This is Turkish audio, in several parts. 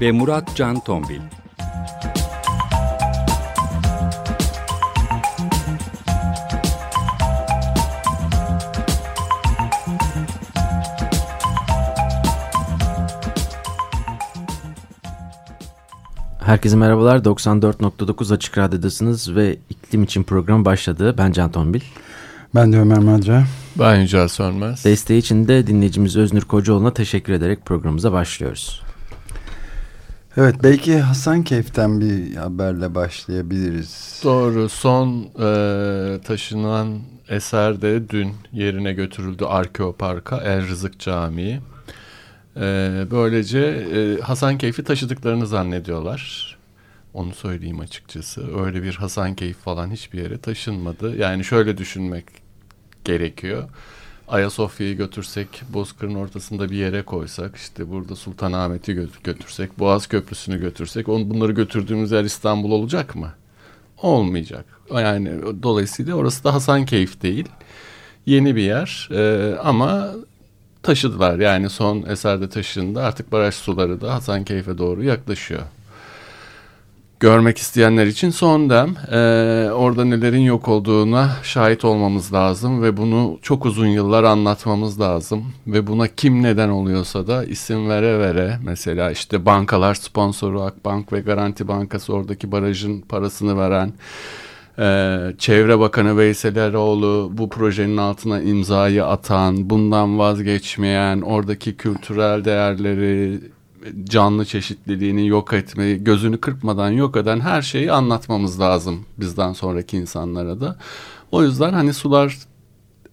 ve Murat Can Tombil. Herkese merhabalar. 94.9 Açık Radyo'dasınız ve iklim için program başladı. Ben Can Tombil. Ben de Ömer Madra. Ben Yücel Sönmez. Desteği için de dinleyicimiz Öznür Kocaoğlu'na teşekkür ederek programımıza başlıyoruz. Evet belki Hasan Keyf'ten bir haberle başlayabiliriz. Doğru son e, taşınan eser de dün yerine götürüldü Arkeopark'a El Rızık Camii. E, böylece e, Hasan Keyf'i taşıdıklarını zannediyorlar. Onu söyleyeyim açıkçası. Öyle bir Hasan Keyif falan hiçbir yere taşınmadı. Yani şöyle düşünmek gerekiyor. Ayasofya'yı götürsek, Bozkır'ın ortasında bir yere koysak, işte burada Sultanahmet'i götürsek, Boğaz Köprüsü'nü götürsek, on, bunları götürdüğümüz yer İstanbul olacak mı? Olmayacak. Yani dolayısıyla orası da Hasankeyf değil. Yeni bir yer ee, ama taşıdılar. Yani son eserde taşındı. Artık baraj suları da Hasankeyf'e doğru yaklaşıyor görmek isteyenler için son dem. Ee, orada nelerin yok olduğuna şahit olmamız lazım ve bunu çok uzun yıllar anlatmamız lazım. Ve buna kim neden oluyorsa da isim vere vere mesela işte bankalar sponsoru Akbank ve Garanti Bankası oradaki barajın parasını veren ee, Çevre Bakanı Veysel Eroğlu bu projenin altına imzayı atan, bundan vazgeçmeyen, oradaki kültürel değerleri, canlı çeşitliliğini yok etmeyi, gözünü kırpmadan yok eden her şeyi anlatmamız lazım bizden sonraki insanlara da. O yüzden hani sular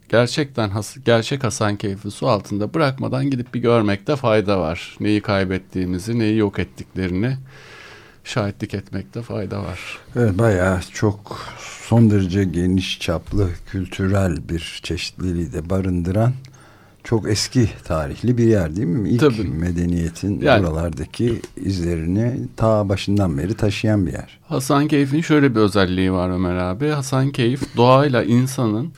gerçekten has, gerçek Hasan keyfi su altında bırakmadan gidip bir görmekte fayda var. Neyi kaybettiğimizi, neyi yok ettiklerini şahitlik etmekte fayda var. Evet bayağı çok son derece geniş çaplı kültürel bir çeşitliliği de barındıran çok eski tarihli bir yer değil mi? İlk Tabii. medeniyetin yani, buralardaki izlerini ta başından beri taşıyan bir yer. Hasankeyf'in şöyle bir özelliği var Ömer abi. Hasankeyf doğayla insanın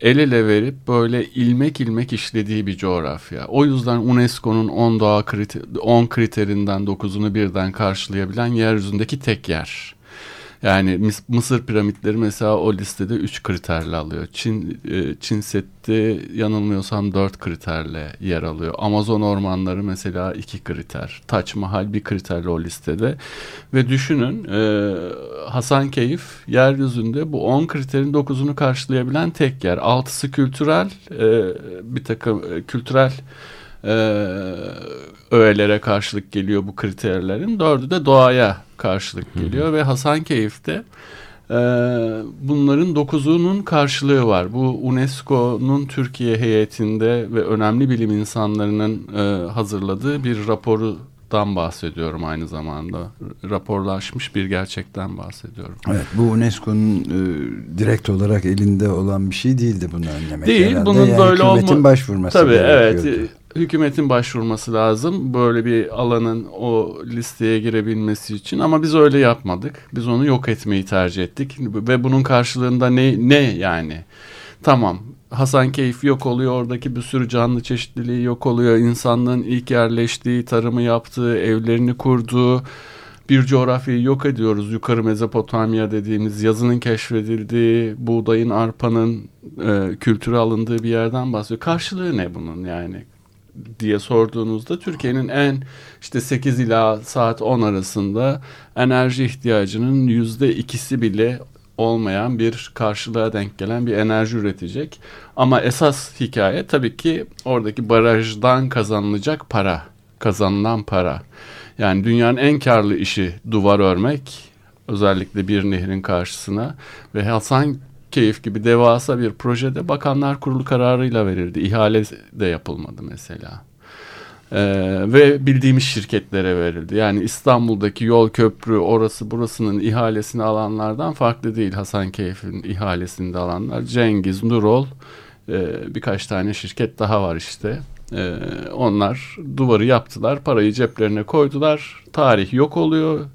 el ele verip böyle ilmek ilmek işlediği bir coğrafya. O yüzden UNESCO'nun 10 doğa kriter, 10 kriterinden 9'unu birden karşılayabilen yeryüzündeki tek yer. Yani Mısır piramitleri mesela o listede 3 kriterle alıyor. Çin e, Çin Seddi yanılmıyorsam 4 kriterle yer alıyor. Amazon ormanları mesela 2 kriter. Taç Mahal bir kriterle o listede. Ve düşünün e, Hasan Keyif yeryüzünde bu 10 kriterin 9'unu karşılayabilen tek yer. Altısı kültürel e, bir takım e, kültürel e, öğelere karşılık geliyor bu kriterlerin. Dördü de doğaya karşılık geliyor ve Hasankeyf'te e, bunların dokuzunun karşılığı var. Bu UNESCO'nun Türkiye heyetinde ve önemli bilim insanlarının e, hazırladığı bir raporu dan bahsediyorum aynı zamanda. Raporlaşmış bir gerçekten bahsediyorum. Evet bu UNESCO'nun e, direkt olarak elinde olan bir şey değildi bunu önlemek. Değil herhalde. bunun yani böyle olma... Başvurması Tabii evet hükümetin başvurması lazım böyle bir alanın o listeye girebilmesi için ama biz öyle yapmadık. Biz onu yok etmeyi tercih ettik ve bunun karşılığında ne ne yani? Tamam Hasan Keyif yok oluyor oradaki bir sürü canlı çeşitliliği yok oluyor. insanlığın ilk yerleştiği, tarımı yaptığı, evlerini kurduğu bir coğrafyayı yok ediyoruz. Yukarı Mezopotamya dediğimiz yazının keşfedildiği, buğdayın, arpanın e, kültürü alındığı bir yerden bahsediyor. Karşılığı ne bunun yani? Diye sorduğunuzda Türkiye'nin en işte 8 ila saat 10 arasında enerji ihtiyacının yüzde ikisi bile olmayan bir karşılığa denk gelen bir enerji üretecek. Ama esas hikaye tabii ki oradaki barajdan kazanılacak para, kazanılan para. Yani dünyanın en karlı işi duvar örmek, özellikle bir nehrin karşısına ve Hasan Keyif gibi devasa bir projede bakanlar kurulu kararıyla verildi. İhale de yapılmadı mesela. Ee, ve bildiğimiz şirketlere verildi. Yani İstanbul'daki yol köprü orası burasının ihalesini alanlardan farklı değil. Hasankeyf'in ihalesini alanlar. Cengiz, Nurol e, birkaç tane şirket daha var işte. E, onlar duvarı yaptılar, parayı ceplerine koydular. Tarih yok oluyor.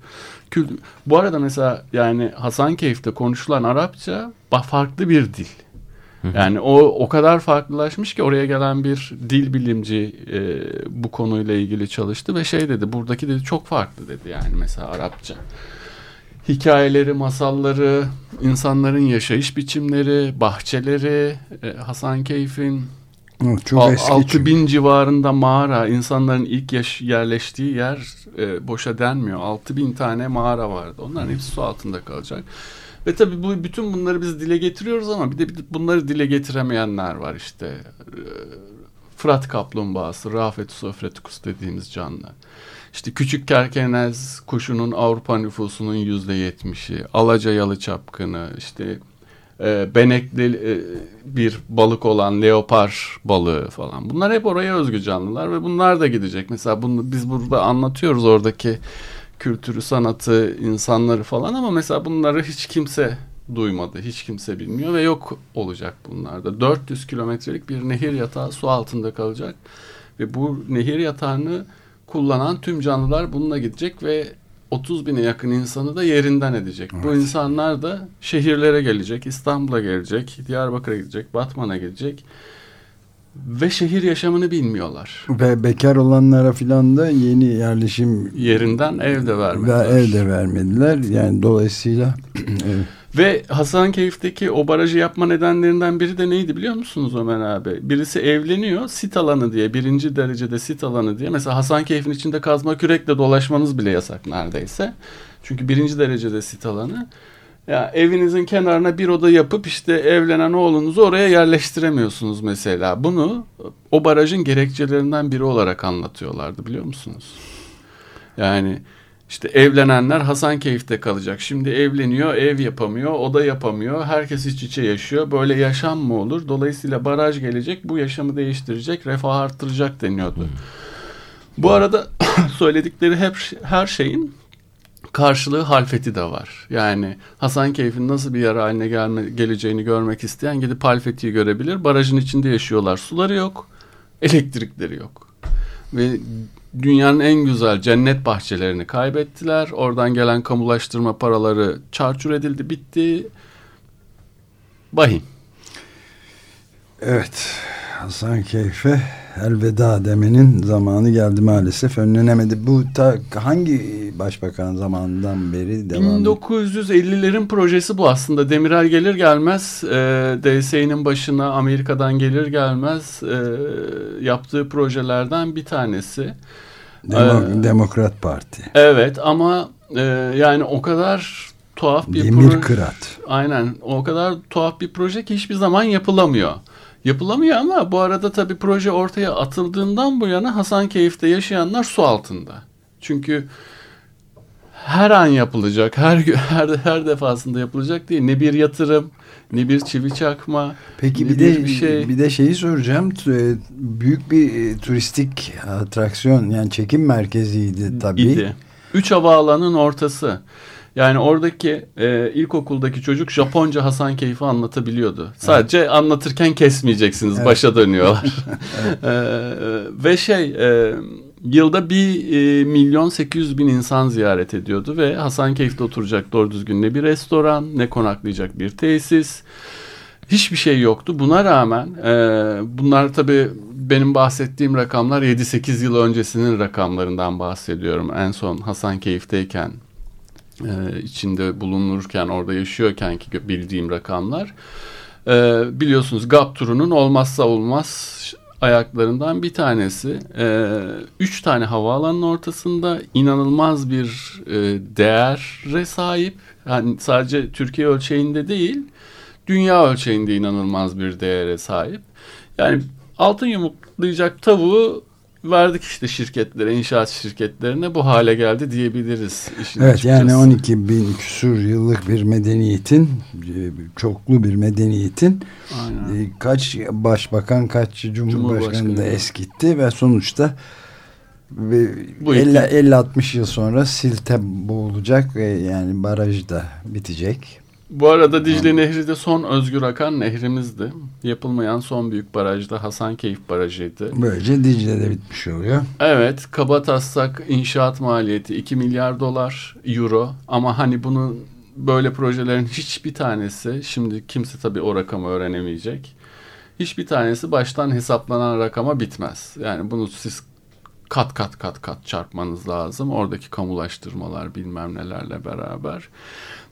Kült Bu arada mesela yani Hasankeyf'te konuşulan Arapça farklı bir dil. Yani o o kadar farklılaşmış ki oraya gelen bir dil bilimci e, bu konuyla ilgili çalıştı ve şey dedi buradaki dedi çok farklı dedi yani mesela Arapça. Hikayeleri, masalları, insanların yaşayış biçimleri, bahçeleri, e, Hasankeyf'in çok eski 6000 bin civarında mağara, insanların ilk yaş yerleştiği yer e, boşa denmiyor. 6000 tane mağara vardı. Onların hepsi su altında kalacak. Ve tabii bu bütün bunları biz dile getiriyoruz ama bir de bunları dile getiremeyenler var işte. Ee, Fırat kaplumbağası, Rafetus ofreticus dediğimiz canlı. İşte küçük kerkenez kuşunun Avrupa nüfusunun yüzde yetmişi, alaca yalı çapkını, işte e, benekli e, bir balık olan leopar balığı falan. Bunlar hep oraya özgü canlılar ve bunlar da gidecek. Mesela bunu biz burada anlatıyoruz oradaki kültürü, sanatı, insanları falan ama mesela bunları hiç kimse duymadı. Hiç kimse bilmiyor ve yok olacak bunlarda. 400 kilometrelik bir nehir yatağı su altında kalacak ve bu nehir yatağını kullanan tüm canlılar bununla gidecek ve 30 bine yakın insanı da yerinden edecek. Evet. Bu insanlar da şehirlere gelecek, İstanbul'a gelecek, Diyarbakır'a gidecek, Batman'a gelecek ve şehir yaşamını bilmiyorlar. Ve bekar olanlara filan da yeni yerleşim yerinden ev de vermediler. Ve ev de vermediler. Yani dolayısıyla evet. Ve Hasankeyf'teki o barajı yapma nedenlerinden biri de neydi biliyor musunuz Ömer abi? Birisi evleniyor sit alanı diye birinci derecede sit alanı diye. Mesela Hasankeyf'in içinde kazma kürekle dolaşmanız bile yasak neredeyse. Çünkü birinci derecede sit alanı. Ya evinizin kenarına bir oda yapıp işte evlenen oğlunuzu oraya yerleştiremiyorsunuz mesela. Bunu o barajın gerekçelerinden biri olarak anlatıyorlardı biliyor musunuz? Yani işte evlenenler Hasankeyf'te kalacak. Şimdi evleniyor, ev yapamıyor, oda yapamıyor. Herkes iç içe yaşıyor. Böyle yaşam mı olur? Dolayısıyla baraj gelecek, bu yaşamı değiştirecek, refah arttıracak deniyordu. Bu arada söyledikleri hep her şeyin karşılığı halfeti de var. Yani Hasankeyf'in nasıl bir yer haline gelme, geleceğini görmek isteyen gidip halfetiyi görebilir. Barajın içinde yaşıyorlar. Suları yok, elektrikleri yok. Ve dünyanın en güzel cennet bahçelerini kaybettiler. Oradan gelen kamulaştırma paraları çarçur edildi, bitti. Bahim. Evet. Hasankeyf'e elveda demenin zamanı geldi maalesef önlenemedi. Bu ta, hangi başbakan zamanından beri devam 1950'lerin projesi bu aslında. Demirel gelir gelmez e, DSE'nin başına Amerika'dan gelir gelmez e, yaptığı projelerden bir tanesi. Demo, ee, Demokrat Parti. Evet ama e, yani o kadar tuhaf bir Demir proje. Kırat. Aynen o kadar tuhaf bir proje ki hiçbir zaman yapılamıyor yapılamıyor ama bu arada tabii proje ortaya atıldığından bu yana Hasankeyf'te yaşayanlar su altında. Çünkü her an yapılacak, her her her defasında yapılacak değil. Ne bir yatırım, ne bir çivi çakma. Peki bir de bir şey. bir de şeyi soracağım. E, büyük bir e, turistik atraksiyon yani çekim merkeziydi tabii. İdi. Üç havaalanının ortası. Yani oradaki e, ilkokuldaki çocuk Japonca Hasan Keyfi anlatabiliyordu. Sadece evet. anlatırken kesmeyeceksiniz. Evet. Başa dönüyorlar. evet. e, ve şey e, yılda bir e, milyon sekiz yüz bin insan ziyaret ediyordu ve Hasan Keyif'te oturacak doğru düzgün ne bir restoran ne konaklayacak bir tesis. Hiçbir şey yoktu. Buna rağmen e, bunlar tabii benim bahsettiğim rakamlar 7-8 yıl öncesinin rakamlarından bahsediyorum. En son Hasan Keyif'teyken e, içinde bulunurken orada yaşıyorken ki bildiğim rakamlar e, biliyorsunuz GAP turunun olmazsa olmaz ayaklarından bir tanesi. E, üç tane havaalanının ortasında inanılmaz bir e, değere sahip. Yani sadece Türkiye ölçeğinde değil, dünya ölçeğinde inanılmaz bir değere sahip. Yani altın yumurtlayacak tavuğu verdik işte şirketlere, inşaat şirketlerine bu hale geldi diyebiliriz. Işin evet açıkçası. yani 12 bin küsur yıllık bir medeniyetin, çoklu bir medeniyetin Aynen. E, kaç başbakan, kaç cumhurbaşkanı da eskitti ve sonuçta 50-60 yıl sonra silte boğulacak ve yani baraj da bitecek. Bu arada Dicle Nehri de son özgür akan nehrimizdi. Yapılmayan son büyük barajda Hasankeyf Barajı'ydı. Böylece Dicle de bitmiş oluyor. Evet, kaba taslak inşaat maliyeti 2 milyar dolar, euro. Ama hani bunun böyle projelerin hiçbir tanesi, şimdi kimse tabii o rakamı öğrenemeyecek. Hiçbir tanesi baştan hesaplanan rakama bitmez. Yani bunu siz kat kat kat kat çarpmanız lazım. Oradaki kamulaştırmalar bilmem nelerle beraber.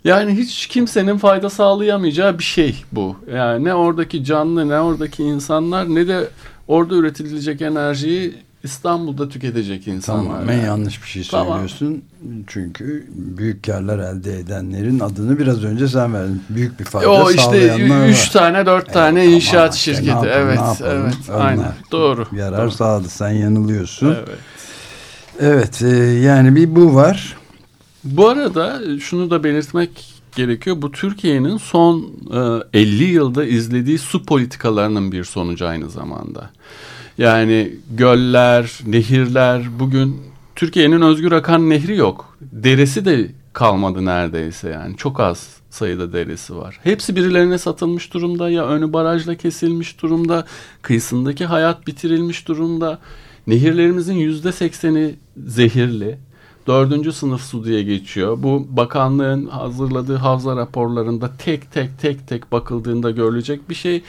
Yani hiç kimsenin fayda sağlayamayacağı bir şey bu. Yani ne oradaki canlı ne oradaki insanlar ne de orada üretilecek enerjiyi İstanbul'da tüketecek insanlar. Tamamen yani. yanlış bir şey söylüyorsun. Tamam. Çünkü büyük karlar elde edenlerin adını biraz önce sen verdin. Büyük bir fayda o işte üç tane dört evet, tane inşaat şirketi. Işte, yapalım, evet, evet, Onlar aynen. Doğru. Yarar doğru. sağladı. Sen yanılıyorsun. Evet. Evet, e, yani bir bu var. Bu arada şunu da belirtmek gerekiyor. Bu Türkiye'nin son e, 50 yılda izlediği su politikalarının bir sonucu aynı zamanda. Yani göller, nehirler bugün Türkiye'nin özgür akan nehri yok. Deresi de kalmadı neredeyse yani. Çok az sayıda deresi var. Hepsi birilerine satılmış durumda ya önü barajla kesilmiş durumda, kıyısındaki hayat bitirilmiş durumda. Nehirlerimizin yüzde sekseni zehirli dördüncü sınıf su diye geçiyor. Bu bakanlığın hazırladığı havza raporlarında tek tek tek tek bakıldığında görülecek bir şey.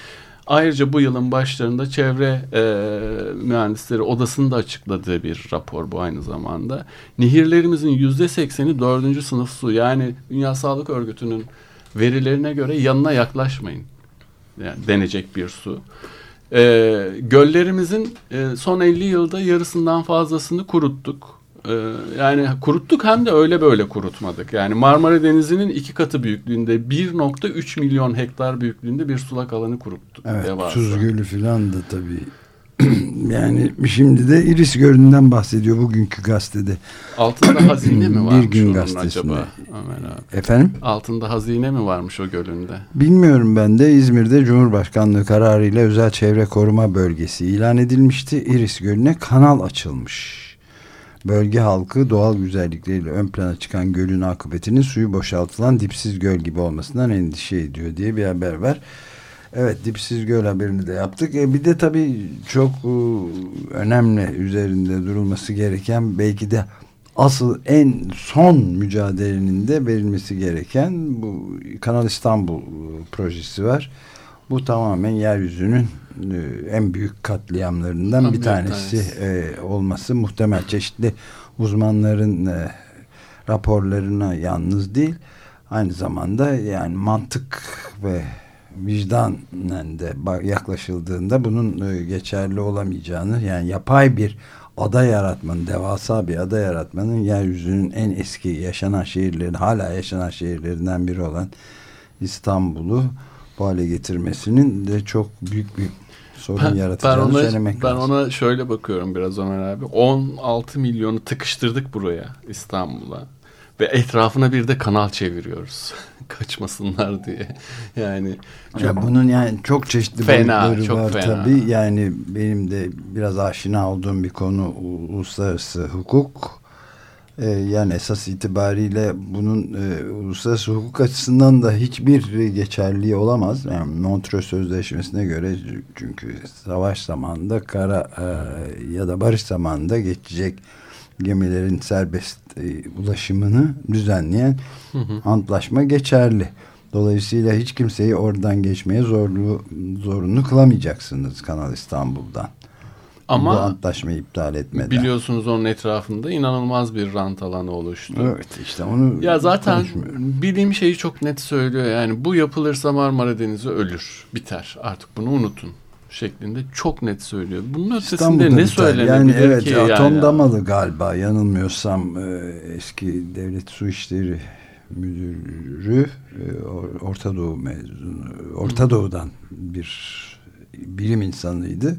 Ayrıca bu yılın başlarında çevre e, mühendisleri odasında açıkladığı bir rapor bu aynı zamanda. Nehirlerimizin yüzde sekseni dördüncü sınıf su. Yani Dünya Sağlık Örgütü'nün verilerine göre yanına yaklaşmayın. Yani denecek bir su. E, göllerimizin e, son 50 yılda yarısından fazlasını kuruttuk. Ee, yani kuruttuk hem de öyle böyle kurutmadık. Yani Marmara Denizi'nin iki katı büyüklüğünde 1.3 milyon hektar büyüklüğünde bir sulak alanı kuruttuk. Evet devasa. Tuz Gölü falan da tabii. yani şimdi de Iris Gölü'nden bahsediyor bugünkü gazetede. Altında hazine mi varmış bir gün gazetesinde. acaba? Ömer abi. Efendim? Altında hazine mi varmış o gölünde? Bilmiyorum ben de İzmir'de Cumhurbaşkanlığı kararıyla özel çevre koruma bölgesi ilan edilmişti. Iris Gölü'ne kanal açılmış. Bölge halkı doğal güzellikleriyle ön plana çıkan gölün akıbetinin suyu boşaltılan dipsiz göl gibi olmasından endişe ediyor diye bir haber var. Evet dipsiz göl haberini de yaptık. E, bir de tabii çok e, önemli üzerinde durulması gereken belki de asıl en son mücadelenin de verilmesi gereken bu Kanal İstanbul e, projesi var. Bu tamamen yeryüzünün en büyük katliamlarından bir tanesi, tanesi. E, olması muhtemel. Çeşitli uzmanların e, raporlarına yalnız değil, aynı zamanda yani mantık ve vicdan de yaklaşıldığında bunun e, geçerli olamayacağını yani yapay bir ada yaratmanın, devasa bir ada yaratmanın yeryüzünün en eski yaşanan şehirlerin, hala yaşanan şehirlerinden biri olan İstanbul'u bu hale getirmesinin de çok büyük bir sorun ben, yaratacağını ben ona, söylemek ben lazım. ona şöyle bakıyorum biraz Ömer abi. 16 milyonu tıkıştırdık buraya İstanbul'a. Ve etrafına bir de kanal çeviriyoruz. Kaçmasınlar diye. Yani çok, ya bunun yani çok çeşitli fena, boyutları çok var fena. tabii. Yani benim de biraz aşina olduğum bir konu uluslararası hukuk e, yani esas itibariyle bunun e, uluslararası hukuk açısından da hiçbir geçerliği olamaz. Yani Montreux Sözleşmesi'ne göre çünkü savaş zamanında kara e, ya da barış zamanında geçecek gemilerin serbest e, ulaşımını düzenleyen hı hı. antlaşma geçerli. Dolayısıyla hiç kimseyi oradan geçmeye zorlu, zorunlu kılamayacaksınız Kanal İstanbul'dan. Ama bu antlaşmayı iptal etmeden. Biliyorsunuz onun etrafında inanılmaz bir rant alanı oluştu. Evet işte onu Ya zaten bildiğim şeyi çok net söylüyor. Yani bu yapılırsa Marmara Denizi ölür, biter. Artık bunu unutun şeklinde çok net söylüyor. Bunun ötesinde İstanbul'da ne söylenebilir yani, evet, ki? Yani atom damalı galiba yanılmıyorsam e, eski devlet su işleri müdürü e, Orta Doğu mezunu Orta Doğu'dan bir bilim insanıydı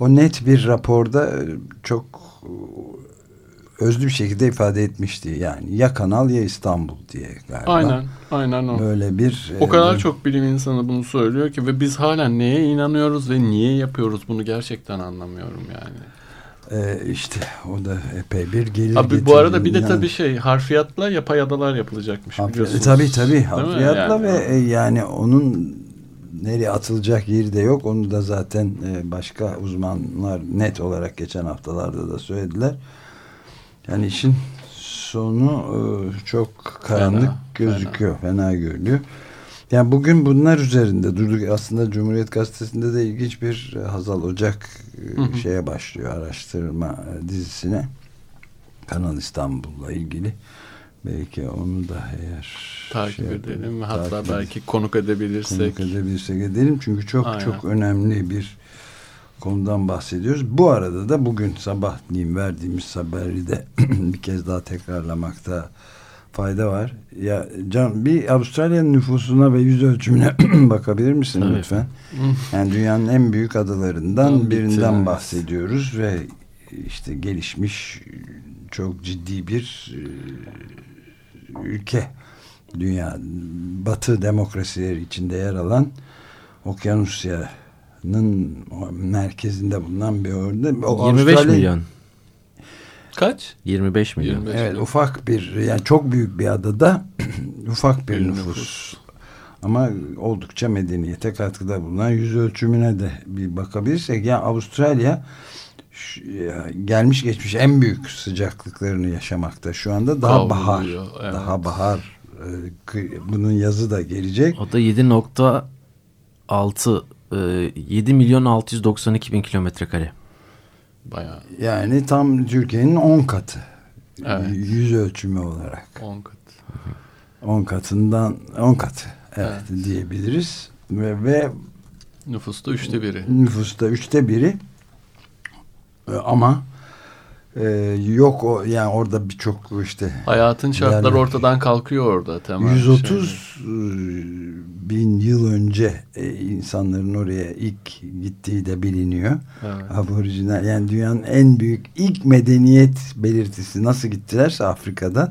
o net bir raporda e, çok e, özlü bir şekilde ifade etmişti. Yani ya Kanal ya İstanbul diye galiba. Aynen, aynen o. Böyle bir... O kadar e, çok bilim insanı bunu söylüyor ki ve biz hala neye inanıyoruz ve niye yapıyoruz bunu gerçekten anlamıyorum yani. Ee, işte o da epey bir gelir Abi bu arada bir de tabii şey harfiyatla yapay adalar yapılacakmış Harfi, biliyorsunuz. Tabii tabii harfiyatla yani? ve e, yani onun nereye atılacak yeri de yok. Onu da zaten e, başka uzmanlar net olarak geçen haftalarda da söylediler. Yani işin sonu e, çok karanlık fena, gözüküyor. Fena. fena görünüyor. Yani bugün bunlar üzerinde durduk. Aslında Cumhuriyet Gazetesi'nde de ilginç bir Hazal Ocak hı hı. şeye başlıyor araştırma dizisine. Kanal İstanbul'la ilgili. Belki onu da eğer takip şey edelim. Hatta takip belki konuk edebilirsek. Konuk edebilirsek edelim. Çünkü çok Aynen. çok önemli bir konudan bahsediyoruz. Bu arada da bugün sabahleyin verdiğimiz haberi de bir kez daha tekrarlamakta fayda var. Ya Can bir Avustralya'nın nüfusuna ve yüz ölçümüne bakabilir misin Tabii. lütfen? yani dünyanın en büyük adalarından birinden evet. bahsediyoruz ve işte gelişmiş çok ciddi bir ülke dünya batı demokrasileri içinde yer alan Okyanusya'nın merkezinde bulunan bir orada 25 Avustralya, milyon Kaç? 25 milyon. 25 evet milyon. ufak bir yani çok büyük bir adada ufak bir, bir nüfus. nüfus. Ama oldukça medeniyete katkıda bulunan yüz ölçümüne de bir bakabilirsek yani Avustralya gelmiş geçmiş en büyük sıcaklıklarını yaşamakta şu anda daha Kavruluyor, bahar evet. daha bahar e, bunun yazı da gelecek. O da 7.6 7 e, milyon 692 bin kilometre kare. Bayağı. Yani tam Türkiye'nin 10 katı. Evet. Yüz ölçümü olarak. 10 kat. 10 katından 10 katı. Evet, evet. diyebiliriz. Ve, ve nüfusta üçte biri. Nüfusta üçte biri. Ee, ama e, yok o yani orada birçok işte hayatın şartları yani, ortadan kalkıyor orada temel 130 şey. bin yıl önce e, insanların oraya ilk gittiği de biliniyor. Evet. Aborijinal yani dünyanın en büyük ilk medeniyet belirtisi nasıl gittilerse Afrika'dan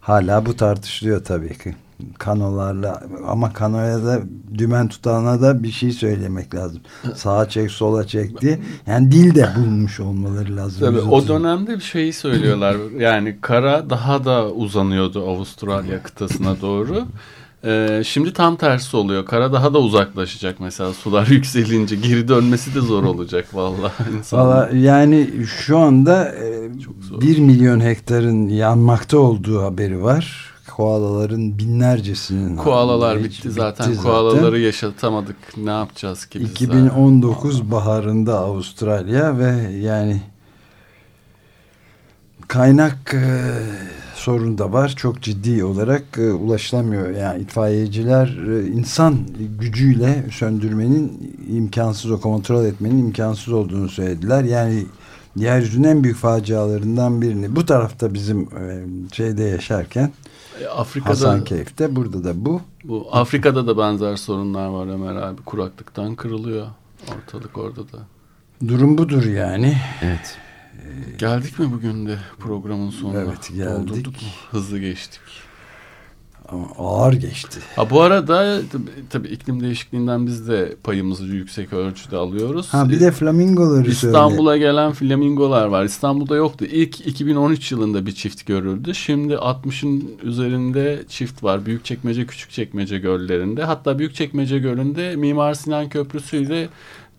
hala bu tartışılıyor tabii ki kanolarla ama kanoya da dümen tutana da bir şey söylemek lazım. Sağa çek sola çekti. Yani dil de bulmuş olmaları lazım. Tabii, o dönemde bir şeyi söylüyorlar. yani kara daha da uzanıyordu Avustralya kıtasına doğru. Ee, şimdi tam tersi oluyor. Kara daha da uzaklaşacak mesela sular yükselince geri dönmesi de zor olacak vallahi. Valla yani şu anda e, bir milyon hektarın yanmakta olduğu haberi var koalaların binlercesinin koalalar bitti, bitti zaten. zaten koalaları yaşatamadık ne yapacağız ki biz 2019 zaten. baharında Avustralya ve yani kaynak e, sorun da var çok ciddi olarak e, ulaşılamıyor yani itfaiyeciler e, insan gücüyle söndürmenin imkansız o kontrol etmenin imkansız olduğunu söylediler yani yeryüzünün en büyük facialarından birini bu tarafta bizim e, şeyde yaşarken Afrika'da Hasankeyf'te burada da bu. Bu Afrika'da da benzer sorunlar var Ömer abi. Kuraklıktan kırılıyor ortalık orada da. Durum budur yani. Evet. Geldik mi bugün de programın sonuna? Evet geldik. Doldurduk mu? Hızlı geçtik. Ama ağır geçti. Ha bu arada tabii, tabii iklim değişikliğinden biz de payımızı yüksek ölçüde alıyoruz. Ha bir de flamingoları İstanbul'a gelen flamingolar var. İstanbul'da yoktu. İlk 2013 yılında bir çift görüldü. Şimdi 60'ın üzerinde çift var. Büyükçekmece, Küçükçekmece göllerinde. Hatta Büyükçekmece Gölü'nde Mimar Sinan Köprüsü ile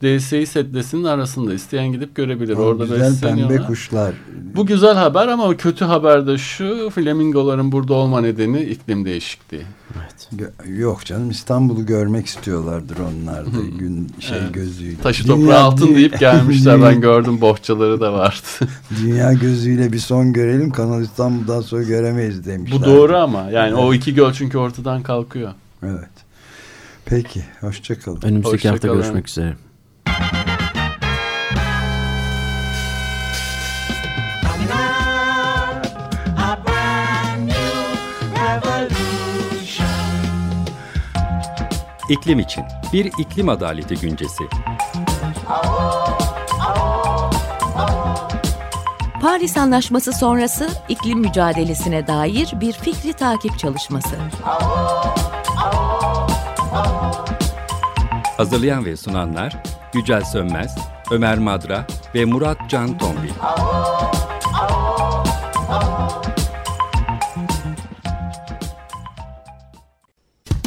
DSİ setlesinin arasında isteyen gidip görebilir. O Orada güzel pembe kuşlar. Bu güzel haber ama o kötü haber de şu flamingoların burada olma nedeni iklim değişikliği. Evet. Yok canım İstanbul'u görmek istiyorlardır onlar da gün şey evet. gözüyle. Taşı Dünya, toprağı altın deyip gelmişler ben gördüm bohçaları da vardı. Dünya gözüyle bir son görelim Kanal İstanbul'dan sonra göremeyiz demişler. Bu doğru ama yani evet. o iki göl çünkü ortadan kalkıyor. Evet. Peki hoşçakalın. Önümüzdeki hoşça hafta kalın. görüşmek üzere. İklim için bir iklim adaleti güncesi. Paris Anlaşması sonrası iklim mücadelesine dair bir fikri takip çalışması. Hazırlayan ve sunanlar Yücel Sönmez, Ömer Madra, ve Murat Can Tombil.